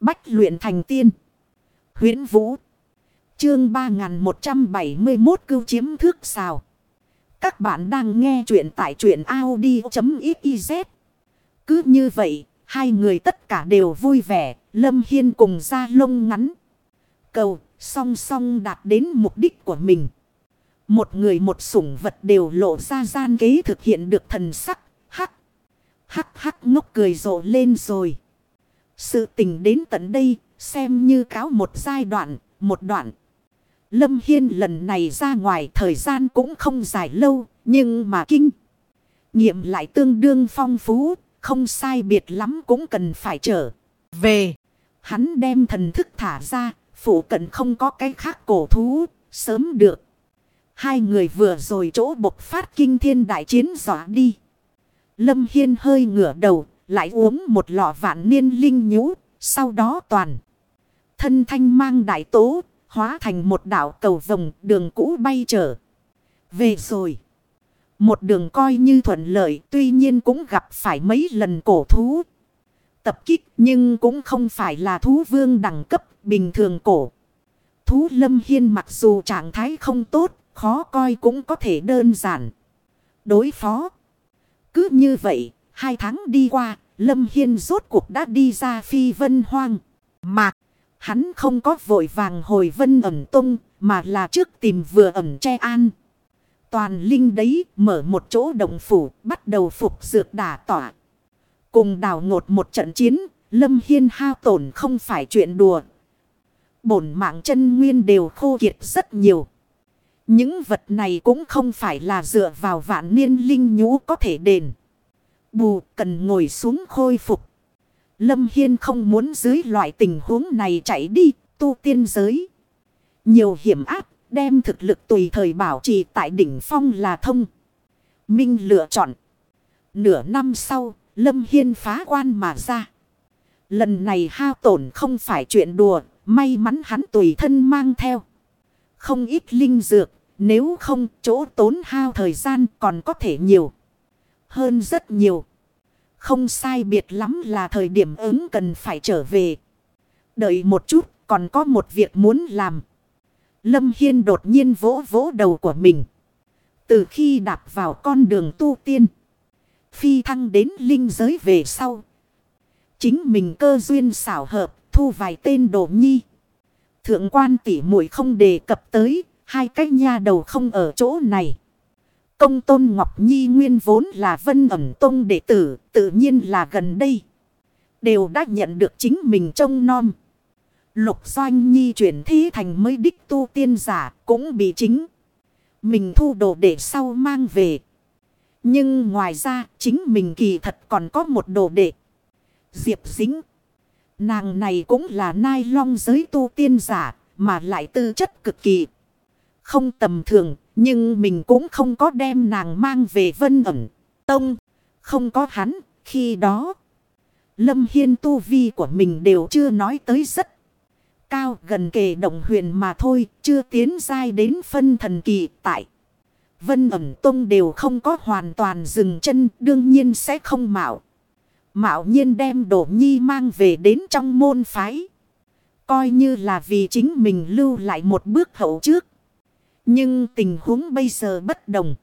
Bách luyện thành tiên. huyễn Vũ. Chương 3171 cưu chiếm thước xào. Các bạn đang nghe truyện tại truyện Audi.xyz. Cứ như vậy, hai người tất cả đều vui vẻ, Lâm Hiên cùng ra lông ngắn. Cầu, song song đạt đến mục đích của mình. Một người một sủng vật đều lộ ra gian kế thực hiện được thần sắc, hắc. Hắc hắc ngốc cười rộ lên rồi. Sự tình đến tận đây, xem như cáo một giai đoạn, một đoạn. Lâm Hiên lần này ra ngoài thời gian cũng không dài lâu, nhưng mà kinh. Nghiệm lại tương đương phong phú, không sai biệt lắm cũng cần phải trở về. Hắn đem thần thức thả ra, phủ cận không có cái khác cổ thú, sớm được. Hai người vừa rồi chỗ bộc phát kinh thiên đại chiến dọa đi. Lâm Hiên hơi ngửa đầu, lại uống một lọ vạn niên linh nhũ, sau đó toàn. Thân thanh mang đại tố, hóa thành một đảo cầu vồng đường cũ bay trở. Về rồi. Một đường coi như thuận lợi tuy nhiên cũng gặp phải mấy lần cổ thú. Tập kích nhưng cũng không phải là thú vương đẳng cấp bình thường cổ. Thú lâm hiên mặc dù trạng thái không tốt, khó coi cũng có thể đơn giản. Đối phó. Cứ như vậy, hai tháng đi qua, Lâm Hiên rốt cuộc đã đi ra phi vân hoang. Mạc, hắn không có vội vàng hồi vân ẩm tung, mà là trước tìm vừa ẩm che an. Toàn linh đấy mở một chỗ động phủ, bắt đầu phục dược đả tỏa. Cùng đào ngột một trận chiến, Lâm Hiên hao tổn không phải chuyện đùa. Bổn mạng chân nguyên đều khô kiệt rất nhiều. Những vật này cũng không phải là dựa vào vạn niên linh nhũ có thể đền. Bù cần ngồi xuống khôi phục. Lâm Hiên không muốn dưới loại tình huống này chạy đi tu tiên giới. Nhiều hiểm áp đem thực lực tùy thời bảo trì tại đỉnh phong là thông. Minh lựa chọn. Nửa năm sau, Lâm Hiên phá quan mà ra. Lần này hao tổn không phải chuyện đùa, may mắn hắn tùy thân mang theo. Không ít linh dược, nếu không chỗ tốn hao thời gian còn có thể nhiều. Hơn rất nhiều. Không sai biệt lắm là thời điểm ứng cần phải trở về. Đợi một chút, còn có một việc muốn làm. Lâm Hiên đột nhiên vỗ vỗ đầu của mình. Từ khi đạp vào con đường tu tiên. Phi thăng đến linh giới về sau. Chính mình cơ duyên xảo hợp, thu vài tên đồ nhi. Thượng quan tỷ muội không đề cập tới. Hai cái nha đầu không ở chỗ này. Công tôn Ngọc Nhi nguyên vốn là vân ẩm tôn đệ tử, tự nhiên là gần đây. Đều đã nhận được chính mình trông nom. Lục Doanh Nhi chuyển thế thành mới đích tu tiên giả cũng bị chính. Mình thu đồ để sau mang về. Nhưng ngoài ra chính mình kỳ thật còn có một đồ đệ. Diệp dính. Nàng này cũng là nai long giới tu tiên giả mà lại tư chất cực kỳ. Không tầm thường nhưng mình cũng không có đem nàng mang về vân ẩn. Tông. Không có hắn. Khi đó. Lâm Hiên tu vi của mình đều chưa nói tới rất cao, gần kề động huyền mà thôi. Chưa tiến dai đến phân thần kỳ tại. Vân ẩn tông đều không có hoàn toàn dừng chân. Đương nhiên sẽ không mạo. Mạo nhiên đem đổ nhi mang về đến trong môn phái. Coi như là vì chính mình lưu lại một bước hậu trước. Nhưng tình huống bây giờ bất đồng.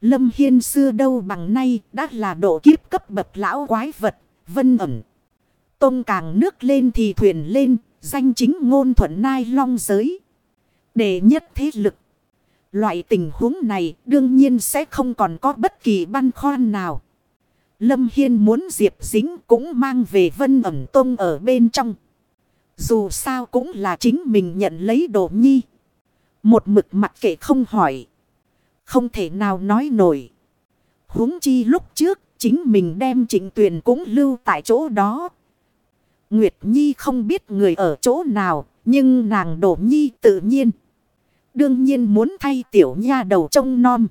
Lâm Hiên xưa đâu bằng nay đã là độ kiếp cấp bậc lão quái vật, vân ẩn. Tông càng nước lên thì thuyền lên, danh chính ngôn thuận nai long giới. Để nhất thế lực. Loại tình huống này đương nhiên sẽ không còn có bất kỳ băn khoăn nào. Lâm Hiên muốn Diệp Dính cũng mang về vân ẩn tông ở bên trong. Dù sao cũng là chính mình nhận lấy đồ nhi. Một mực mặt kệ không hỏi. Không thể nào nói nổi. huống chi lúc trước, chính mình đem trịnh tuyền cũng lưu tại chỗ đó. Nguyệt Nhi không biết người ở chỗ nào. Nhưng nàng đổ nhi tự nhiên. Đương nhiên muốn thay tiểu nha đầu trông non.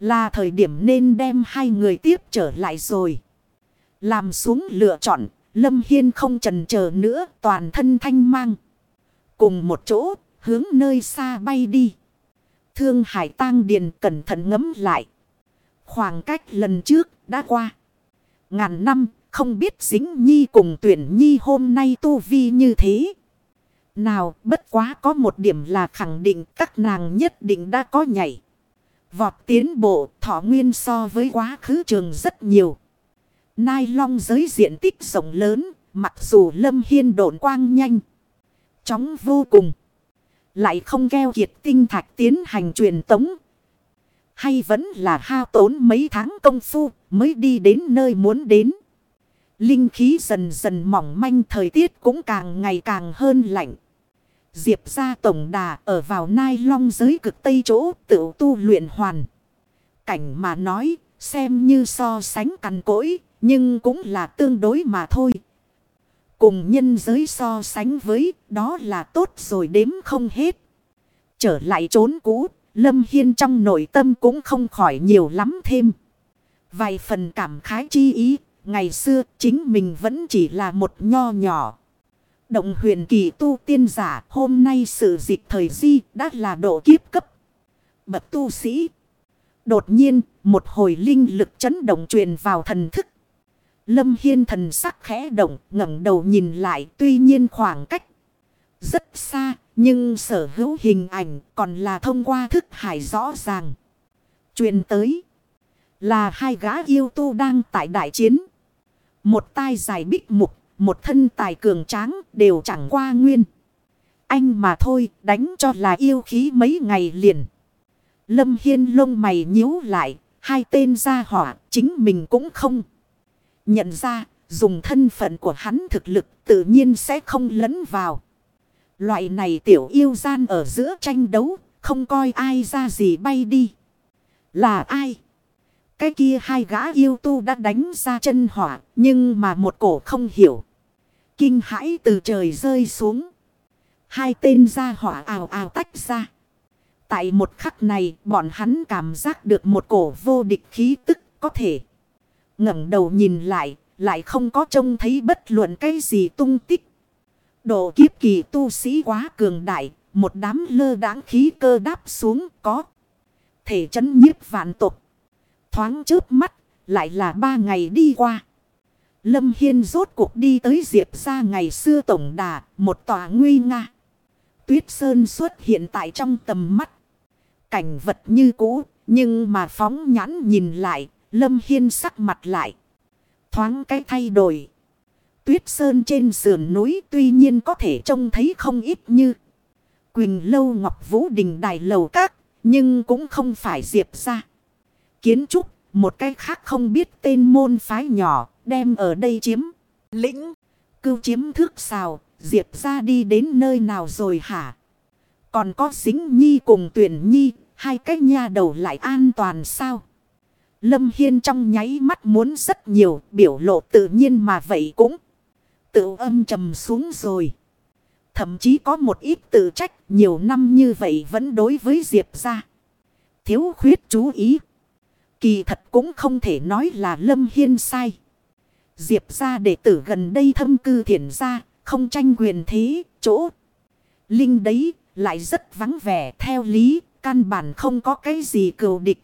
Là thời điểm nên đem hai người tiếp trở lại rồi. Làm xuống lựa chọn. Lâm Hiên không trần chờ nữa, toàn thân thanh mang. Cùng một chỗ hướng nơi xa bay đi. Thương hải Tăng điền cẩn thận ngấm lại. Khoảng cách lần trước đã qua. Ngàn năm không biết dính nhi cùng tuyển nhi hôm nay tu vi như thế. Nào bất quá có một điểm là khẳng định các nàng nhất định đã có nhảy. Vọt tiến bộ thọ nguyên so với quá khứ trường rất nhiều. Nai long giới diện tích rộng lớn, mặc dù lâm hiên độn quang nhanh. Chóng vô cùng. Lại không keo kiệt tinh thạch tiến hành truyền tống. Hay vẫn là hao tốn mấy tháng công phu mới đi đến nơi muốn đến. Linh khí dần dần mỏng manh, thời tiết cũng càng ngày càng hơn lạnh. Diệp ra tổng đà ở vào nai long giới cực tây chỗ tự tu luyện hoàn. Cảnh mà nói, xem như so sánh cằn cỗi, nhưng cũng là tương đối mà thôi. Cùng nhân giới so sánh với đó là tốt rồi đếm không hết. Trở lại trốn cũ, Lâm Hiên trong nội tâm cũng không khỏi nhiều lắm thêm. Vài phần cảm khái chi ý, ngày xưa chính mình vẫn chỉ là một nho nhỏ. Động huyền kỳ tu tiên giả hôm nay sự dịch thời di đã là độ kiếp cấp. Bậc tu sĩ. Đột nhiên một hồi linh lực chấn động truyền vào thần thức. Lâm Hiên thần sắc khẽ động ngẩng đầu nhìn lại tuy nhiên khoảng cách rất xa nhưng sở hữu hình ảnh còn là thông qua thức hải rõ ràng. Truyền tới là hai gã yêu tu đang tại đại chiến. Một tai dài bích mục một thân tài cường tráng đều chẳng qua nguyên. Anh mà thôi đánh cho là yêu khí mấy ngày liền. Lâm Hiên lông mày nhíu lại, hai tên ra hỏa chính mình cũng không. Nhận ra, dùng thân phận của hắn thực lực tự nhiên sẽ không lấn vào. Loại này tiểu yêu gian ở giữa tranh đấu, không coi ai ra gì bay đi. Là ai? Cái kia hai gã yêu tu đã đánh ra chân hỏa, nhưng mà một cổ không hiểu. Kinh hãi từ trời rơi xuống. Hai tên ra hỏa ào ào tách ra. Tại một khắc này bọn hắn cảm giác được một cổ vô địch khí tức có thể ngẩng đầu nhìn lại, lại không có trông thấy bất luận cái gì tung tích. Độ kiếp kỳ tu sĩ quá cường đại, một đám lơ đáng khí cơ đáp xuống có. Thể chấn nhiếp vạn tục. Thoáng trước mắt, lại là ba ngày đi qua. Lâm Hiên rốt cuộc đi tới Diệp ra ngày xưa tổng đà, một tòa nguy nga. Tuyết Sơn xuất hiện tại trong tầm mắt. Cảnh vật như cũ, nhưng mà phóng nhãn nhìn lại, Lâm Hiên sắc mặt lại. Thoáng cái thay đổi. Tuyết Sơn trên sườn núi tuy nhiên có thể trông thấy không ít như. Quỳnh Lâu Ngọc Vũ Đình Đài Lầu Các, nhưng cũng không phải Diệp ra. Kiến trúc, một cái khác không biết tên môn phái nhỏ, đem ở đây chiếm. Lĩnh, cưu chiếm thước xào, Diệp ra đi đến nơi nào rồi hả? Còn có xính nhi cùng tuyển nhi, hai cái nha đầu lại an toàn sao? Lâm Hiên trong nháy mắt muốn rất nhiều, biểu lộ tự nhiên mà vậy cũng tự âm trầm xuống rồi. Thậm chí có một ít tự trách nhiều năm như vậy vẫn đối với Diệp ra. Thiếu khuyết chú ý. Kỳ thật cũng không thể nói là Lâm Hiên sai. Diệp ra đệ tử gần đây thâm cư thiền ra, không tranh quyền thế, chỗ. Linh đấy, lại rất vắng vẻ theo lý, căn bản không có cái gì cừu địch.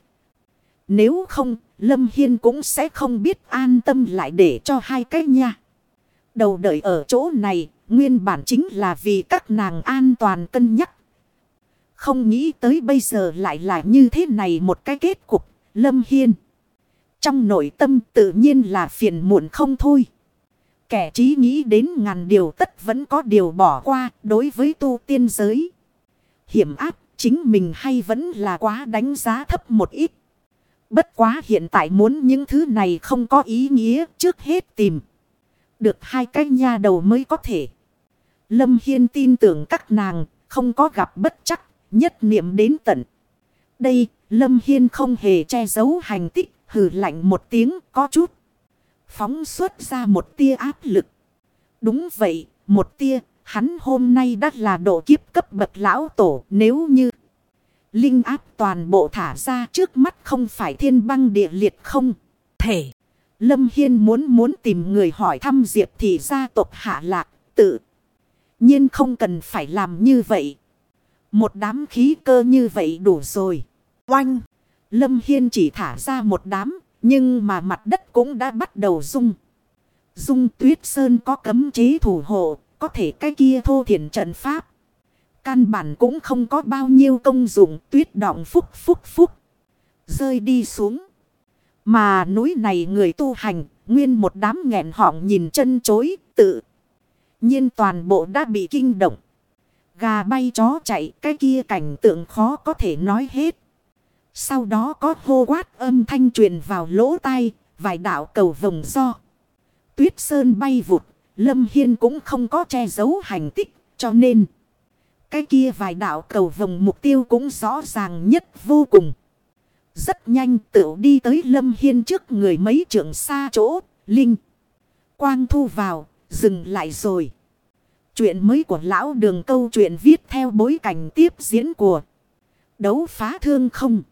Nếu không, Lâm Hiên cũng sẽ không biết an tâm lại để cho hai cái nha. Đầu đợi ở chỗ này, nguyên bản chính là vì các nàng an toàn cân nhắc. Không nghĩ tới bây giờ lại là như thế này một cái kết cục, Lâm Hiên. Trong nội tâm tự nhiên là phiền muộn không thôi. Kẻ trí nghĩ đến ngàn điều tất vẫn có điều bỏ qua đối với tu tiên giới. Hiểm áp chính mình hay vẫn là quá đánh giá thấp một ít. Bất quá hiện tại muốn những thứ này không có ý nghĩa trước hết tìm. Được hai cái nha đầu mới có thể. Lâm Hiên tin tưởng các nàng không có gặp bất chắc nhất niệm đến tận. Đây Lâm Hiên không hề che giấu hành tích hừ lạnh một tiếng có chút. Phóng xuất ra một tia áp lực. Đúng vậy, một tia, hắn hôm nay đã là độ kiếp cấp bậc lão tổ nếu như. Linh áp toàn bộ thả ra trước mắt không phải thiên băng địa liệt không. Thể. Lâm Hiên muốn muốn tìm người hỏi thăm Diệp thì gia tộc hạ lạc tự. nhiên không cần phải làm như vậy. Một đám khí cơ như vậy đủ rồi. Oanh. Lâm Hiên chỉ thả ra một đám, nhưng mà mặt đất cũng đã bắt đầu rung. Dung tuyết sơn có cấm chế thủ hộ, có thể cái kia thô thiện trận pháp. Căn bản cũng không có bao nhiêu công dụng tuyết động phúc phúc phúc. Rơi đi xuống. Mà núi này người tu hành, nguyên một đám nghẹn họng nhìn chân chối, tự. nhiên toàn bộ đã bị kinh động. Gà bay chó chạy, cái kia cảnh tượng khó có thể nói hết. Sau đó có hô quát âm thanh truyền vào lỗ tai, vài đạo cầu vồng do. Tuyết sơn bay vụt, Lâm Hiên cũng không có che giấu hành tích, cho nên... Cái kia vài đạo cầu vồng mục tiêu cũng rõ ràng nhất vô cùng. Rất nhanh tựu đi tới Lâm Hiên trước người mấy trưởng xa chỗ, Linh. Quang thu vào, dừng lại rồi. Chuyện mới của lão đường câu chuyện viết theo bối cảnh tiếp diễn của đấu phá thương không.